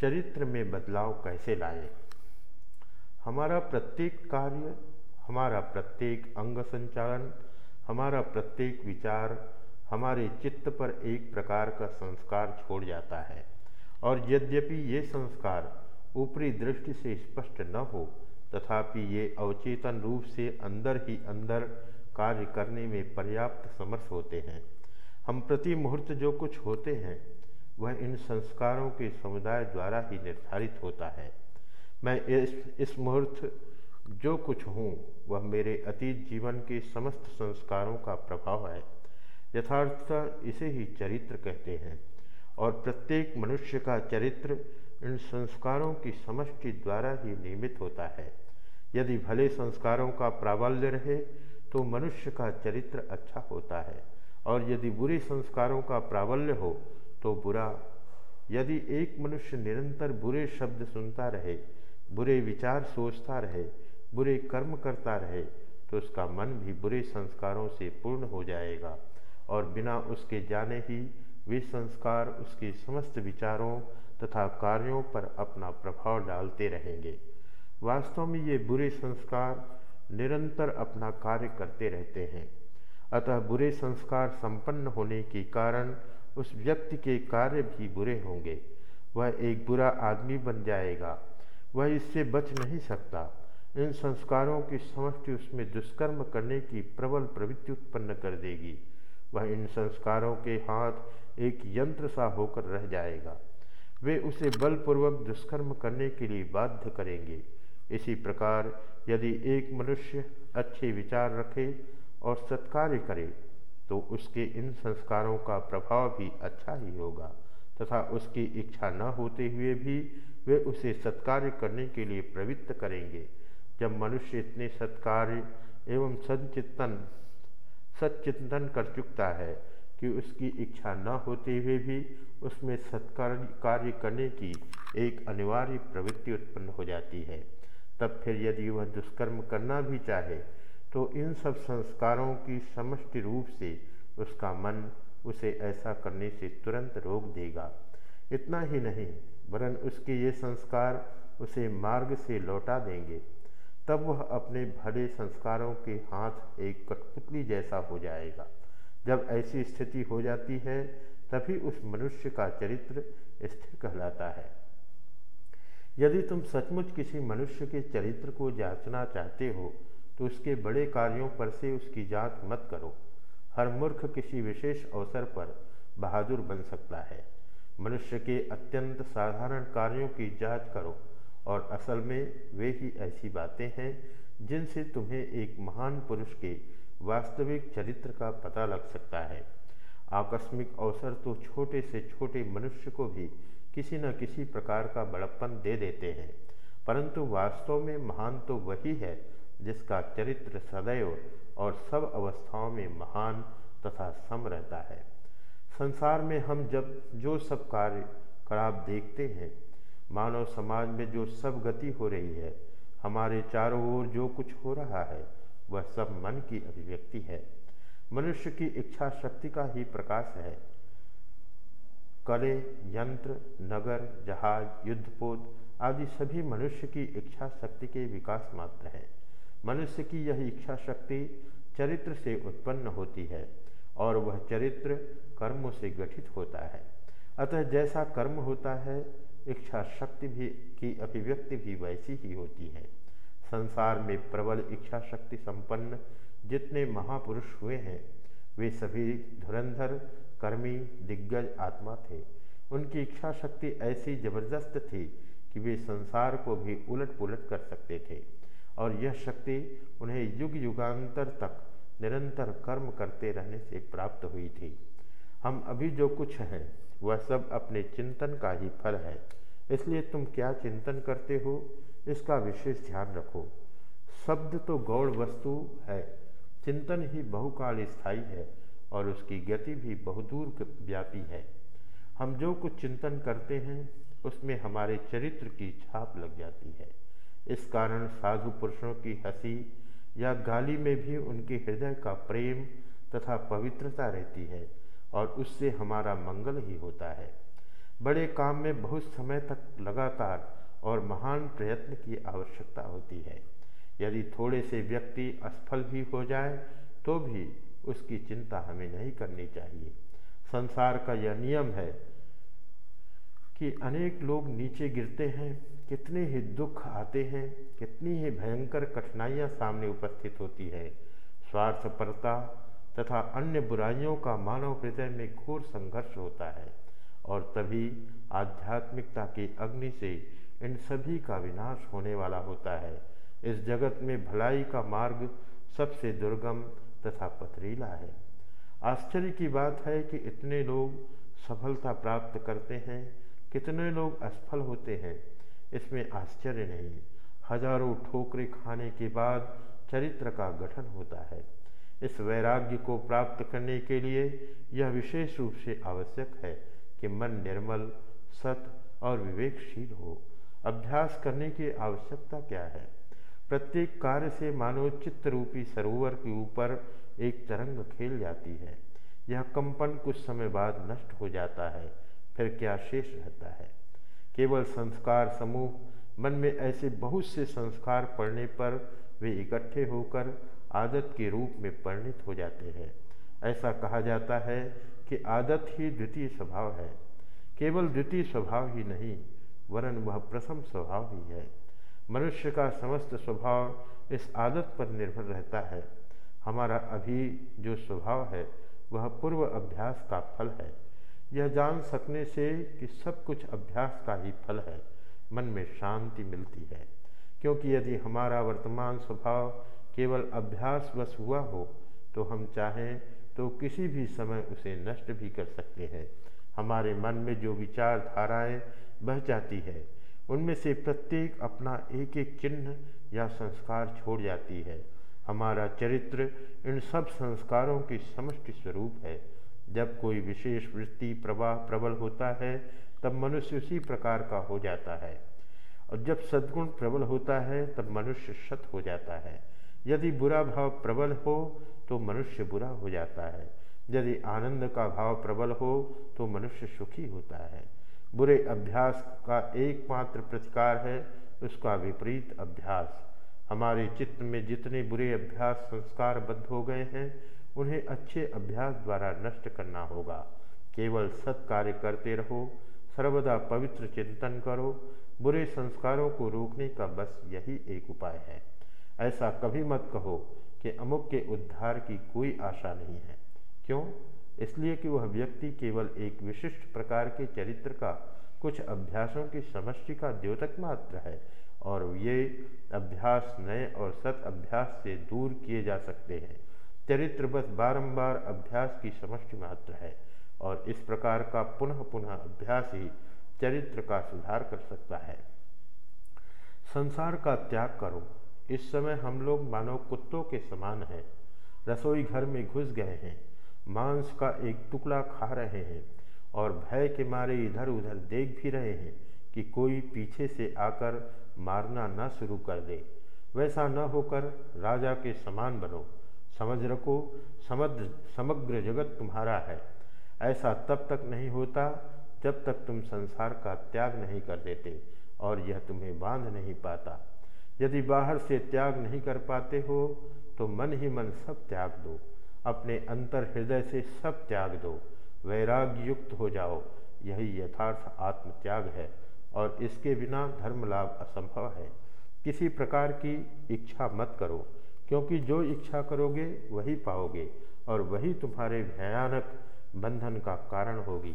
चरित्र में बदलाव कैसे लाएँ? हमारा प्रत्येक कार्य, हमारा प्रत्येक अंग संचालन, हमारा प्रत्येक विचार हमारे चित्त पर एक प्रकार का संस्कार छोड़ जाता है और यद्यपि ये संस्कार ऊपरी दृष्टि से स्पष्ट न हो, तथापि ये अवचेतन रूप से अंदर ही अंदर कार्य करने में पर्याप्त समर्थ होते हैं हम प्रति मुहूर्त जो कुछ होते हैं वह इन संस्कारों के समुदाय द्वारा ही निर्धारित होता है। मैं इस इस मुहूर्त, जो कुछ हूँ, वह मेरे अतीत जीवन के समस्त संस्कारों का प्रभाव है। यथार्थता इसे ही चरित्र कहते हैं, और प्रत्येक मनुष्य का चरित्र इन संस्कारों की समष्टि द्वारा ही नियमित होता है। यदि भले संस्कारों का प्राबल्य रहे तो मनुष्य का चरित्र अच्छा होता है, और यदि बुरे संस्कारों का प्राबल्य हो तो बुरा। यदि एक मनुष्य निरंतर बुरे शब्द सुनता रहे, बुरे विचार सोचता रहे, बुरे कर्म करता रहे तो उसका मन भी बुरे संस्कारों से पूर्ण हो जाएगा और बिना उसके जाने ही वे संस्कार उसके समस्त विचारों तथा कार्यों पर अपना प्रभाव डालते रहेंगे। वास्तव में ये बुरे संस्कार निरंतर अपना कार्य करते रहते हैं। अतः बुरे संस्कार संपन्न होने के कारण उस व्यक्ति के कार्य भी बुरे होंगे। वह एक बुरा आदमी बन जाएगा। वह इससे बच नहीं सकता। इन संस्कारों की समष्टि उसमें दुष्कर्म करने की प्रबल प्रवृत्ति उत्पन्न कर देगी। वह इन संस्कारों के हाथ एक यंत्र सा होकर रह जाएगा। वे उसे बलपूर्वक दुष्कर्म करने के लिए बाध्य करेंगे। इसी प्रकार यदि एक मनुष्य अच्छे विचार रखे और सत्कार्य करे तो उसके इन संस्कारों का प्रभाव भी अच्छा ही होगा, तथा उसकी इच्छा न होते हुए भी वे उसे सत्कार्य करने के लिए प्रवृत्त करेंगे। जब मनुष्य इतने सत्कार्य एवं सचिंतन सच्चिंतन कर चुकता है कि उसकी इच्छा न होते हुए भी उसमें सत्कार कार्य करने की एक अनिवार्य प्रवृत्ति उत्पन्न हो जाती है, तब फिर यदि वह दुष्कर्म करना भी चाहे तो इन सब संस्कारों की समष्टि रूप से उसका मन उसे ऐसा करने से तुरंत रोक देगा। इतना ही नहीं, वरन उसके ये संस्कार उसे मार्ग से लौटा देंगे। तब वह अपने भले संस्कारों के हाथ एक कठपुतली जैसा हो जाएगा। जब ऐसी स्थिति हो जाती है, तभी उस मनुष्य का चरित्र स्थिर कहलाता है। यदि तुम सचमुच किसी मनुष्य के चरित्र को जांचना चाहते हो तो उसके बड़े कार्यों पर से उसकी जाँच मत करो। हर मूर्ख किसी विशेष अवसर पर बहादुर बन सकता है। मनुष्य के अत्यंत साधारण कार्यों की जाँच करो, और असल में वे ही ऐसी बातें हैं जिनसे तुम्हें एक महान पुरुष के वास्तविक चरित्र का पता लग सकता है। आकस्मिक अवसर तो छोटे से छोटे मनुष्य को भी किसी न किसी प्रकार का बड़प्पन दे देते हैं, परंतु वास्तव में महान तो वही है जिसका चरित्र सदैव और सब अवस्थाओं में महान तथा सम रहता है। संसार में हम जब, जो सब कार्य कराब देखते हैं, मानव समाज में जो सब गति हो रही है, हमारे चारों ओर जो कुछ हो रहा है, वह सब मन की अभिव्यक्ति है। मनुष्य की इच्छा शक्ति का ही प्रकाश है। कले, यंत्र, नगर, जहाज़, युद्धपोत आदि सभी मनुष्य की इच्छा शक्ति के विकास मात्र है। मनुष्य की यह इच्छा शक्ति चरित्र से उत्पन्न होती है और वह चरित्र कर्मों से गठित होता है। अतः जैसा कर्म होता है इच्छा शक्ति भी की अभिव्यक्ति भी वैसी ही होती है। संसार में प्रबल इच्छा शक्ति संपन्न जितने महापुरुष हुए हैं, वे सभी धुरंधर, कर्मी, दिग्गज आत्मा थे। उनकी इच्छा शक्ति ऐसी ज़बरदस्त थी कि वे संसार को भी उलट पुलट कर सकते थे। और यह शक्ति उन्हें युग युगांतर तक निरंतर कर्म करते रहने से प्राप्त हुई थी। हम अभी जो कुछ हैं, वह सब अपने चिंतन का ही फल है। इसलिए तुम क्या चिंतन करते हो, इसका विशेष ध्यान रखो। शब्द तो गौड़ वस्तु है। चिंतन ही बहुकाल स्थायी है और उसकी गति भी बहुदूर व्यापी है। हम जो कुछ चिंतन करते हैं, उसमें हमारे चरित्र की छाप लग जाती है। इस कारण साधु पुरुषों की हँसी या गाली में भी उनके हृदय का प्रेम तथा पवित्रता रहती है और उससे हमारा मंगल ही होता है। बड़े काम में बहुत समय तक लगातार और महान प्रयत्न की आवश्यकता होती है। यदि थोड़े से व्यक्ति असफल भी हो जाए तो भी उसकी चिंता हमें नहीं करनी चाहिए। संसार का यह नियम है कि अनेक लोग नीचे गिरते हैं कितने ही दुख आते हैं, कितनी ही भयंकर कठिनाइयाँ सामने उपस्थित होती है। स्वार्थपरता तथा अन्य बुराइयों का मानव हृदय में घोर संघर्ष होता है और तभी आध्यात्मिकता की अग्नि से इन सभी का विनाश होने वाला होता है। इस जगत में भलाई का मार्ग सबसे दुर्गम तथा पथरीला है। आश्चर्य की बात है कि इतने लोग सफलता प्राप्त करते हैं, कितने लोग असफल होते हैं। इसमें आश्चर्य नहीं। हज़ारों ठोकरे खाने के बाद चरित्र का गठन होता है। इस वैराग्य को प्राप्त करने के लिए यह विशेष रूप से आवश्यक है कि मन निर्मल, सत और विवेकशील हो। अभ्यास करने की आवश्यकता क्या है? प्रत्येक कार्य से मानव चित्त रूपी सरोवर के ऊपर एक तरंग खेल जाती है। यह कंपन कुछ समय बाद नष्ट हो जाता है, फिर क्या शेष रहता है? केवल संस्कार समूह, मन में ऐसे बहुत से संस्कार पड़ने पर वे इकट्ठे होकर आदत के रूप में परिणित हो जाते हैं। ऐसा कहा जाता है कि आदत ही द्वितीय स्वभाव है। केवल द्वितीय स्वभाव ही नहीं, वरन वह प्रथम स्वभाव ही है। मनुष्य का समस्त स्वभाव इस आदत पर निर्भर रहता है। हमारा अभी जो स्वभाव है, वह पूर्व अभ्यास का फल है। यह जान सकने से कि सब कुछ अभ्यास का ही फल है। मन में शांति मिलती है। क्योंकि यदि हमारा वर्तमान स्वभाव केवल अभ्यास बस हुआ हो तो हम चाहें तो किसी भी समय उसे नष्ट भी कर सकते हैं। हमारे मन में जो विचारधाराएँ बह जाती है, उनमें से प्रत्येक अपना एक एक चिन्ह या संस्कार छोड़ जाती है। हमारा चरित्र इन सब संस्कारों की समष्टि स्वरूप है। जब कोई विशेष वृत्ति प्रवाह प्रबल होता है, तब मनुष्य उसी प्रकार का हो जाता है। और जब सद्गुण प्रबल होता है, तब मनुष्य सत हो जाता है। यदि बुरा भाव प्रबल हो तो मनुष्य बुरा हो जाता है। यदि आनंद का भाव प्रबल हो तो मनुष्य सुखी होता है। बुरे अभ्यास का एकमात्र प्रतिकार है उसका विपरीत अभ्यास। हमारे चित्त में जितने बुरे अभ्यास संस्कारबद्ध हो गए हैं उन्हें अच्छे अभ्यास द्वारा नष्ट करना होगा। केवल सत्कार्य करते रहो, सर्वदा पवित्र चिंतन करो, बुरे संस्कारों को रोकने का बस यही एक उपाय है। ऐसा कभी मत कहो कि अमुक के उद्धार की कोई आशा नहीं है। क्यों? इसलिए कि वह व्यक्ति केवल एक विशिष्ट प्रकार के चरित्र का, कुछ अभ्यासों की समष्टि का द्योतक मात्र है, और ये अभ्यास नए और सत अभ्यास से दूर किए जा सकते हैं। चरित्र बस बारंबार अभ्यास की समष्टि मात्र है और इस प्रकार का पुनः पुनः अभ्यास ही चरित्र का सुधार कर सकता है। संसार का त्याग करो। इस समय हम लोग मानव कुत्तों के समान हैं। रसोई घर में घुस गए हैं। मांस का एक टुकड़ा खा रहे हैं और भय के मारे इधर उधर देख भी रहे हैं कि कोई पीछे से आकर मारना न शुरू कर दे। वैसा न होकर राजा के समान बनो। समझ रखो समग्र समग्र जगत तुम्हारा है। ऐसा तब तक नहीं होता जब तक तुम संसार का त्याग नहीं कर देते और यह तुम्हें बाँध नहीं पाता। यदि बाहर से त्याग नहीं कर पाते हो तो मन ही मन सब त्याग दो। अपने अंतर हृदय से सब त्याग दो। वैराग्य युक्त हो जाओ। यही यथार्थ आत्म त्याग है और इसके बिना धर्म लाभ असंभव है। किसी प्रकार की इच्छा मत करो। क्योंकि जो इच्छा करोगे वही पाओगे और वही तुम्हारे भयानक बंधन का कारण होगी।